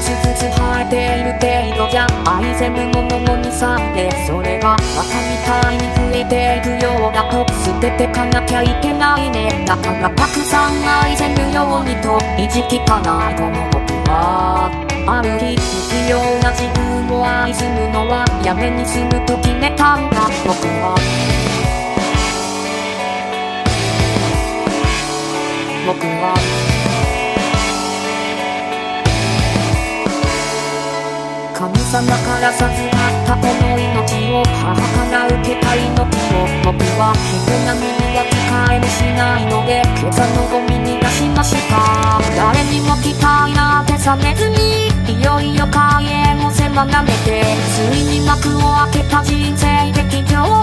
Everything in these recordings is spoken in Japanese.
つずつ生えてい。る程度じゃ愛せぬものもにさでそれがバカみたいに増えていくようだと捨ててかなきゃいけないねだからたくさん愛せるようにと意地汚いこの僕はある日不器用な自分を愛するのはやめにすると決めたんだ僕は。僕は。神様から授かったこの命を母から受けた命を僕は人並みには使えもしないので今朝のゴミに出しました。誰にも期待なんてされずにいよいよ開演を迫られてついに幕を開けた人生劇場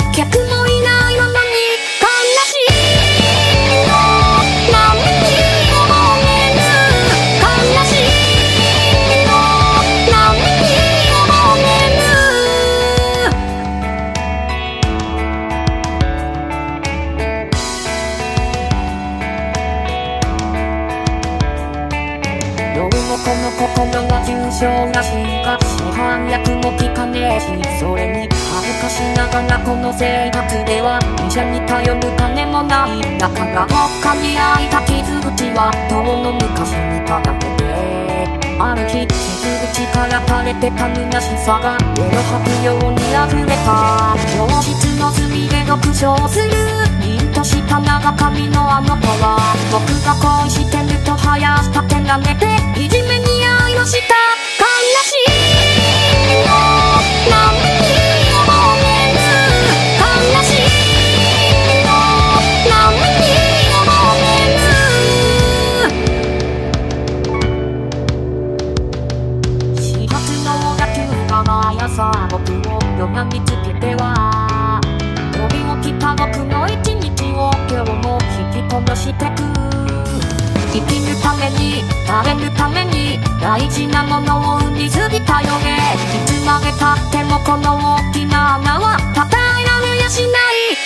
この心が重症らしいが市販薬も効かねえしそれに恥ずかしながらこの生活では医者に頼る金もないだからどっかに開いた傷口は遠の昔にただけである日傷口から垂れてた虚しさが上を吐くように溢れた教室の隅で読書をする凛とした長髪のあの子は僕が恋してると生やしたてられてさあ僕を拝みつけては。飛び起きた僕の一日を今日も引きこもしてく。生きるために食べるために大事なものを生みすぎたよね。いつまでたってもこの大きな穴は叩えられやしない。